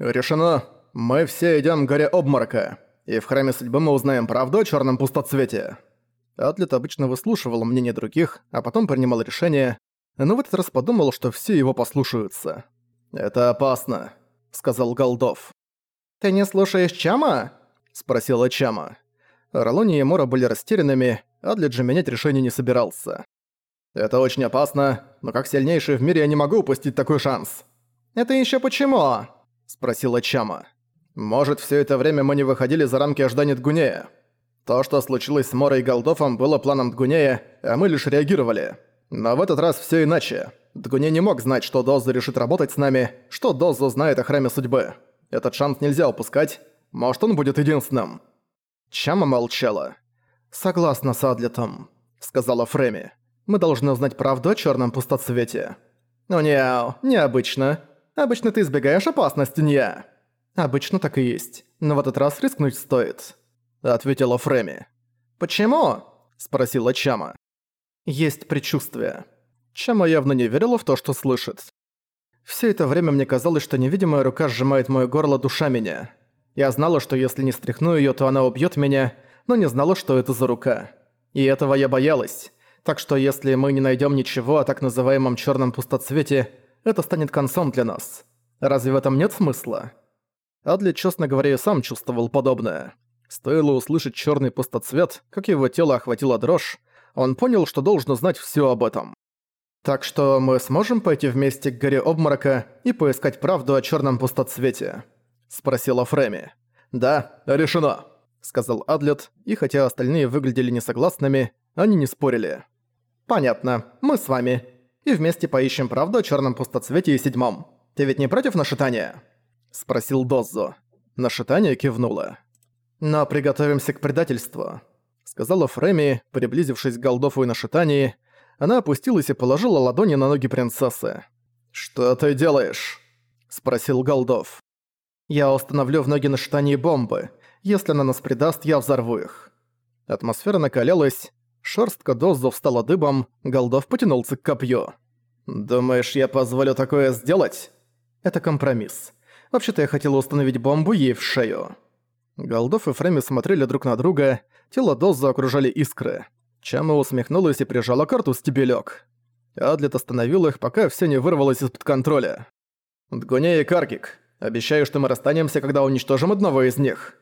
«Решено. Мы все идем к горе обморока, и в Храме Судьбы мы узнаем правду о черном пустоцвете». Атлет обычно выслушивал мнение других, а потом принимал решение, но в этот раз подумал, что все его послушаются. «Это опасно», — сказал Голдов. «Ты не слушаешь Чама?» — спросила Чама. Ролони и Мора были растерянными, Адлет же менять решение не собирался. «Это очень опасно, но как сильнейший в мире я не могу упустить такой шанс». «Это еще почему?» – спросила Чама. «Может, все это время мы не выходили за рамки ожидания Дгунея. То, что случилось с Морой и Голдофом, было планом Дгунея, а мы лишь реагировали. Но в этот раз все иначе. Дгуней не мог знать, что Дозу решит работать с нами, что Дозу знает о Храме Судьбы. Этот шанс нельзя упускать. Может, он будет единственным». Чама молчала. «Согласна с Адлетом», — сказала Фреми. «Мы должны узнать правду о черном пустоцвете». «Ну неау, необычно. Обычно ты избегаешь опасности, я». «Обычно так и есть. Но в этот раз рискнуть стоит», — ответила Фреми. «Почему?» — спросила Чама. «Есть предчувствие». Чама явно не верила в то, что слышит. Все это время мне казалось, что невидимая рука сжимает моё горло душа меня. Я знала, что если не стряхну её, то она убьёт меня, но не знала, что это за рука. И этого я боялась. Так что если мы не найдем ничего о так называемом черном пустоцвете, это станет концом для нас. Разве в этом нет смысла? Адли, честно говоря, и сам чувствовал подобное. Стоило услышать черный пустоцвет, как его тело охватило дрожь, он понял, что должен узнать все об этом. Так что мы сможем пойти вместе к горе обморока и поискать правду о черном пустоцвете? Спросила Фреми. Да, решено. — сказал Адлет, и хотя остальные выглядели несогласными, они не спорили. «Понятно, мы с вами. И вместе поищем правду о черном пустоцвете и седьмом. Ты ведь не против нашитания?» — спросил Доззо. Нашитание кивнула. «Но приготовимся к предательству», — сказала Фреми, приблизившись к Голдофу и Нашитании. Она опустилась и положила ладони на ноги принцессы. «Что ты делаешь?» — спросил Голдов. «Я установлю в ноги Нашитании бомбы. Если она нас предаст, я взорву их». Атмосфера накалялась, шерстка Дозу встала дыбом, Голдов потянулся к копью. «Думаешь, я позволю такое сделать?» «Это компромисс. Вообще-то я хотела установить бомбу ей в шею». Голдов и Фреми смотрели друг на друга, тело Дозу окружали искры. Чама усмехнулась и прижала карту стебелёк. Адлет остановил их, пока все не вырвалось из-под контроля. «Дгуне и Каргик, обещаю, что мы расстанемся, когда уничтожим одного из них».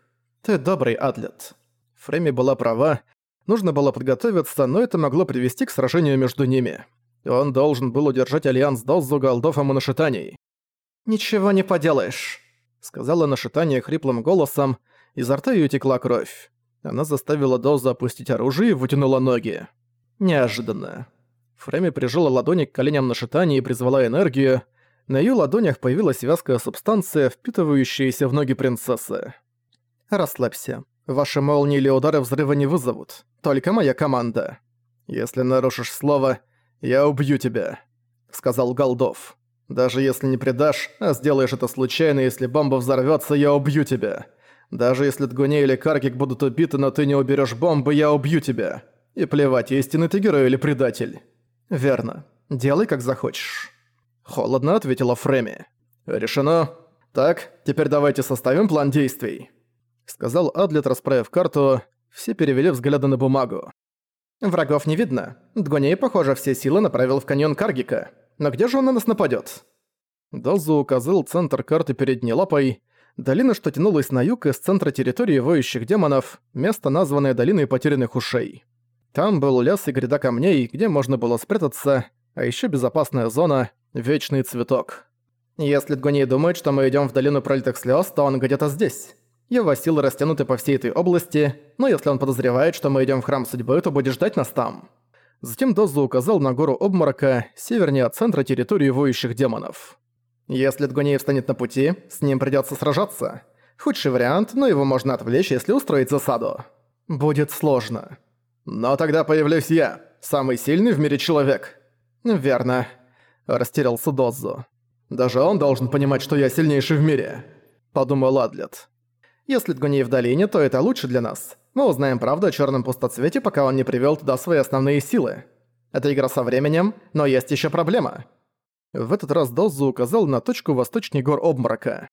«Ты добрый, Атлет». Фрейми была права. Нужно было подготовиться, но это могло привести к сражению между ними. Он должен был удержать альянс Доззу, Голдофом и Нашитаний. «Ничего не поделаешь», — сказала Нашитание хриплым голосом, изо рта её текла кровь. Она заставила Дозу опустить оружие и вытянула ноги. Неожиданно. Фрейми прижала ладони к коленям Нашитания и призвала энергию. На её ладонях появилась вязкая субстанция, впитывающаяся в ноги принцессы. Расслабься. Ваши молнии или удары взрыва не вызовут. Только моя команда. Если нарушишь слово, я убью тебя», — сказал Голдов. «Даже если не предашь, а сделаешь это случайно, если бомба взорвётся, я убью тебя. Даже если Дгуне или Каргик будут убиты, но ты не уберёшь бомбы, я убью тебя. И плевать, истинный ты герой или предатель». «Верно. Делай, как захочешь». Холодно ответила Фреми. «Решено. Так, теперь давайте составим план действий» сказал Адлет, расправив карту. Все перевели взгляды на бумагу. «Врагов не видно. Дгоней, похоже, все силы направил в каньон Каргика. Но где же он на нас нападёт?» Дозу указал центр карты передней лапой. Долина, что тянулась на юг из центра территории воющих демонов, место, названное Долиной Потерянных Ушей. Там был лес и гряда камней, где можно было спрятаться, а ещё безопасная зона — Вечный Цветок. «Если Дгоней думает, что мы идём в Долину Пролитых Слёз, то он где-то здесь. Его силы растянуты по всей этой области, но если он подозревает, что мы идем в Храм Судьбы, то будет ждать нас там». Затем Дозу указал на гору Обморока, севернее от центра территории воющих демонов. «Если Дгунеев встанет на пути, с ним придется сражаться. Худший вариант, но его можно отвлечь, если устроить засаду. Будет сложно. Но тогда появлюсь я, самый сильный в мире человек». «Верно», – растерялся Дозу. «Даже он должен понимать, что я сильнейший в мире», – подумал Адлет. Если Дгуней в долине, то это лучше для нас. Мы узнаем правду о черном пустоцвете, пока он не привел туда свои основные силы. Это игра со временем, но есть еще проблема. В этот раз Дозу указал на точку восточней гор обморока.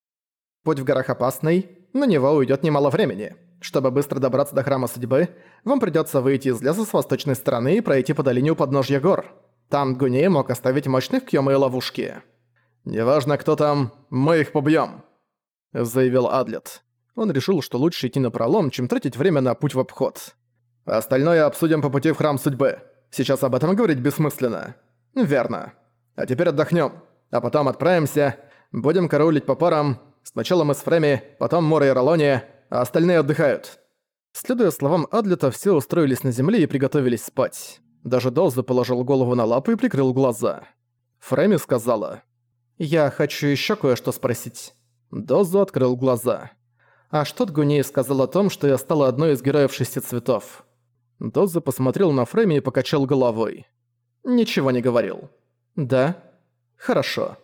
Путь в горах опасный, на него уйдет немало времени. Чтобы быстро добраться до Храма Судьбы, вам придется выйти из леса с восточной стороны и пройти по долине у подножья гор. Там Гуней мог оставить мощных кьёмы и ловушки. «Неважно, кто там, мы их побьем, заявил Адлет. Он решил, что лучше идти на пролом, чем тратить время на путь в обход. «Остальное обсудим по пути в Храм Судьбы. Сейчас об этом говорить бессмысленно». «Верно. А теперь отдохнем, а потом отправимся, будем караулить по парам. Сначала мы с Фреми, потом Мора и Ролони, а остальные отдыхают». Следуя словам Адлета, все устроились на земле и приготовились спать. Даже Долза положил голову на лапы и прикрыл глаза. Фреми сказала. «Я хочу еще кое-что спросить». Дозу открыл глаза. «А что Дгуней сказал о том, что я стала одной из героев шести цветов?» Доза посмотрел на Фреми и покачал головой. «Ничего не говорил». «Да?» «Хорошо».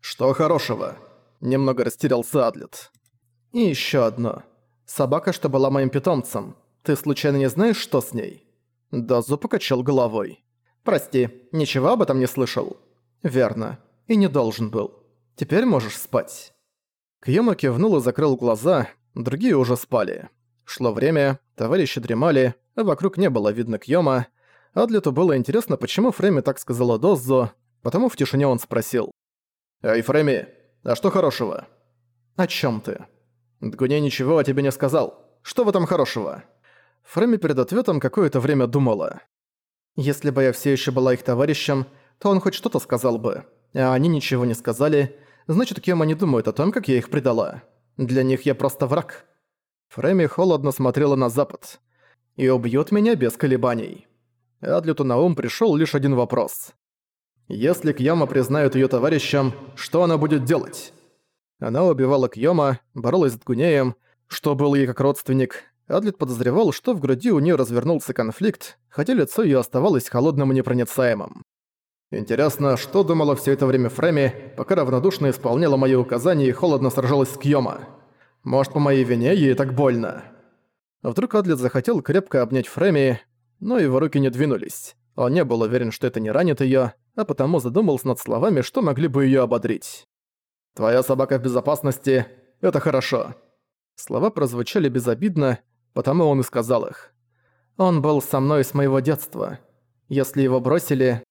«Что хорошего?» Немного растерялся Адлет. «И еще одно. Собака, что была моим питомцем. Ты случайно не знаешь, что с ней?» Дозу покачал головой. «Прости, ничего об этом не слышал?» «Верно. И не должен был. Теперь можешь спать». Кьёма кивнул и закрыл глаза, другие уже спали. Шло время, товарищи дремали, вокруг не было видно Кьёма. Адлету было интересно, почему Фрейми так сказала Доззо, потому в тишине он спросил. «Эй, Фрейми, а что хорошего?» «О чём ты?» «Дгуне ничего о тебе не сказал. Что в этом хорошего?» Фрейми перед ответом какое-то время думала. «Если бы я все еще была их товарищем, то он хоть что-то сказал бы. А они ничего не сказали, значит, Кьёма не думает о том, как я их предала. Для них я просто враг». Фрейми холодно смотрела на запад. «И убьёт меня без колебаний». Адлету на ум пришёл лишь один вопрос. «Если Кьяма признают её товарищем, что она будет делать?» Она убивала Кьёма, боролась с Гунеем, что был ей как родственник. Адлет подозревал, что в груди у неё развернулся конфликт, хотя лицо её оставалось холодным и непроницаемым. Интересно, что думала все это время Фреми, пока равнодушно исполняла мои указания и холодно сражалась с Кьёма? Может, по моей вине ей так больно? Вдруг Адлет захотел крепко обнять Фреми, но его руки не двинулись. Он не был уверен, что это не ранит её, а потому задумался над словами, что могли бы её ободрить. «Твоя собака в безопасности — это хорошо». Слова прозвучали безобидно, потому он и сказал их. «Он был со мной с моего детства. Если его бросили,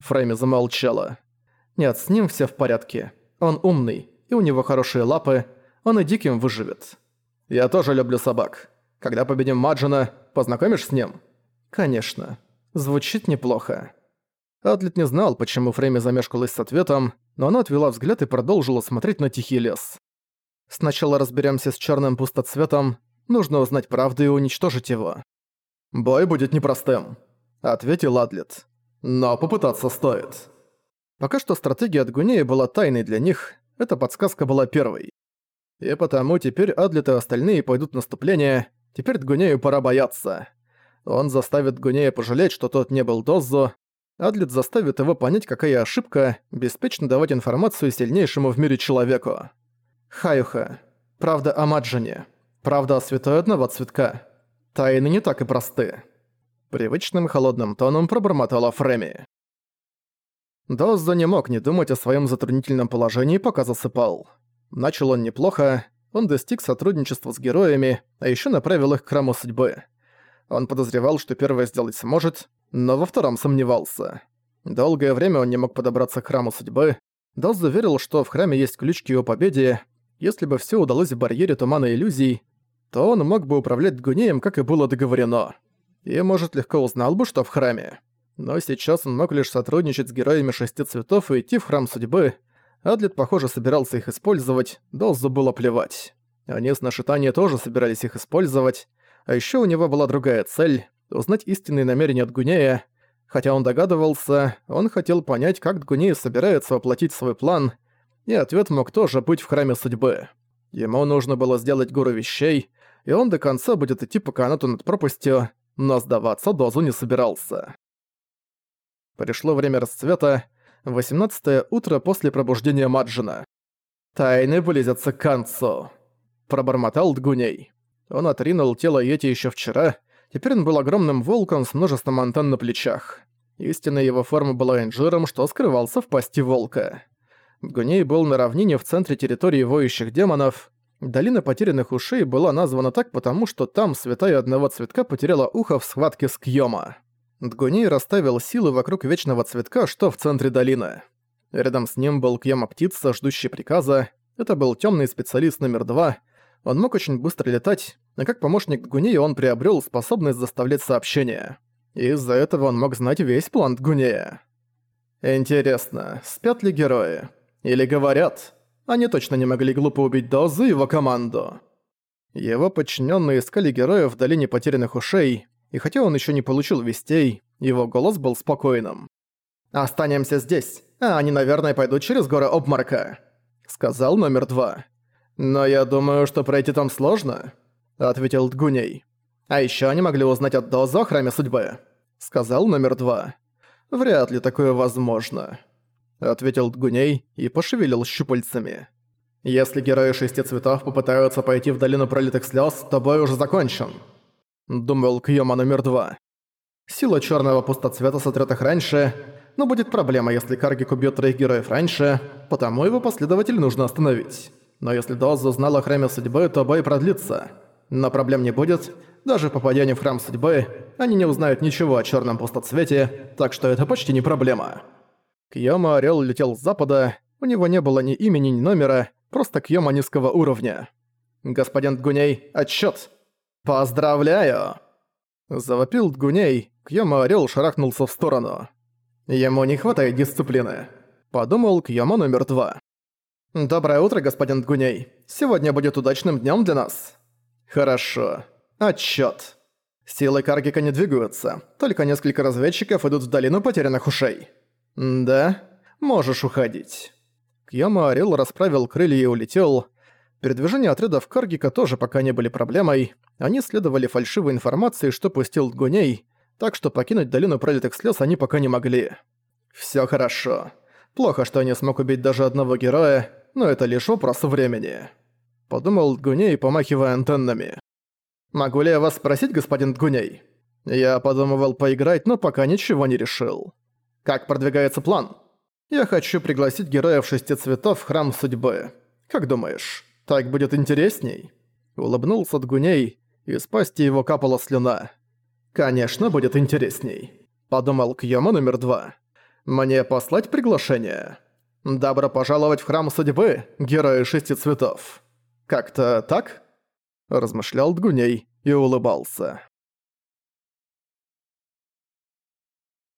Фрейми замолчала. «Нет, с ним все в порядке. Он умный, и у него хорошие лапы, он и диким выживет. Я тоже люблю собак. Когда победим Маджина, познакомишь с ним?» «Конечно. Звучит неплохо». Адлет не знал, почему Фрейми замешкалась с ответом, но она отвела взгляд и продолжила смотреть на тихий лес. «Сначала разберемся с черным пустоцветом, нужно узнать правду и уничтожить его». «Бой будет непростым», — ответил Адлет. Но попытаться стоит. Пока что стратегия от Гунея была тайной для них, эта подсказка была первой. И потому теперь Адлет и остальные пойдут в наступление, теперь Дгунею пора бояться. Он заставит Гунея пожалеть, что тот не был Доззо, Адлет заставит его понять, какая ошибка, беспечно давать информацию сильнейшему в мире человеку. Хаюха. Правда о Маджине. Правда о святой одного цветка. Тайны не так и просты. Привычным холодным тоном пробормотала Фреми. Доззо не мог не думать о своем затруднительном положении, пока засыпал. Начал он неплохо, он достиг сотрудничества с героями, а еще направил их к храму судьбы. Он подозревал, что первое сделать сможет, но во втором сомневался. Долгое время он не мог подобраться к храму судьбы. Доззо верил, что в храме есть ключ к его победе. Если бы все удалось в барьере тумана иллюзий, то он мог бы управлять Гунеем, как и было договорено и, может, легко узнал бы, что в храме. Но сейчас он мог лишь сотрудничать с героями шести цветов и идти в храм судьбы. Адлет, похоже, собирался их использовать, Долзу было плевать. Они с Нашитания тоже собирались их использовать, а еще у него была другая цель — узнать истинные намерения от Гунея. Хотя он догадывался, он хотел понять, как Дгуней собирается воплотить свой план, и ответ мог тоже быть в храме судьбы. Ему нужно было сделать гору вещей, и он до конца будет идти по канату над пропастью, но сдаваться Дозу не собирался. Пришло время расцвета, 18 утро после пробуждения Маджина. «Тайны близятся к концу», — пробормотал Дгуней. Он отринул тело Йети еще вчера, теперь он был огромным волком с множеством антенн на плечах. Истинная его форма была инжиром, что скрывался в пасти волка. Дгуней был на равнине в центре территории воющих демонов. Долина потерянных ушей была названа так потому, что там святая одного цветка потеряла ухо в схватке с Кьёма. Дгуней расставил силы вокруг вечного цветка, что в центре долины. Рядом с ним был Кьёма-птица, ждущий приказа. Это был темный специалист номер два. Он мог очень быстро летать, а как помощник Дгунея он приобрел способность заставлять сообщения. Из-за этого он мог знать весь план Дгунея. Интересно, спят ли герои? Или говорят? Они точно не могли глупо убить Дозу и его команду. Его подчиненные искали героев в долине потерянных ушей, и хотя он еще не получил вестей, его голос был спокойным. «Останемся здесь, а они, наверное, пойдут через горы обморока», — сказал номер два. «Но я думаю, что пройти там сложно», — ответил Дгуней. «А еще они могли узнать от Дозо о Храме Судьбы», — сказал номер два. «Вряд ли такое возможно», — ответил Дгуней и пошевелил щупальцами. «Если герои шести цветов попытаются пойти в долину пролитых слез, то бой уже закончен», думал Кьёма номер два. Сила черного пустоцвета сотрет их раньше, но будет проблема, если Каргик убьет троих героев раньше, потому его последователь нужно остановить. Но если Дозу знал о Храме Судьбы, то бой продлится. Но проблем не будет, даже попадя в Храм Судьбы, они не узнают ничего о черном пустоцвете, так что это почти не проблема. Кьёма Орел летел с запада, у него не было ни имени, ни номера, просто Кьёма низкого уровня. «Господин Дгуней, отчет! «Поздравляю!» Завопил Дгуней, Кьяма Орел шарахнулся в сторону. Ему не хватает дисциплины. Подумал Кьяма номер два. «Доброе утро, господин Дгуней. Сегодня будет удачным днем для нас». «Хорошо. Отчет. Силы Каргика не двигаются, только несколько разведчиков идут в долину потерянных ушей». «Да? Можешь уходить». Кьяма Орел расправил крылья и улетел. Передвижение отрядов Каргика тоже пока не были проблемой. Они следовали фальшивой информации, что пустил Гуней, так что покинуть долину пролитых слез они пока не могли. Все хорошо. Плохо, что я не смог убить даже одного героя, но это лишь вопрос времени. Подумал Гуней, помахивая антеннами. «Могу ли я вас спросить, господин Дгуней?» Я подумывал поиграть, но пока ничего не решил. «Как продвигается план?» «Я хочу пригласить героев шести цветов в Храм Судьбы. Как думаешь?» «Так будет интересней», — улыбнулся Дгуней, и с пасти его капала слюна. «Конечно, будет интересней», — подумал Кьёма номер два. «Мне послать приглашение? Добро пожаловать в Храм Судьбы, герои шести цветов. Как-то так?» Размышлял Дгуней и улыбался.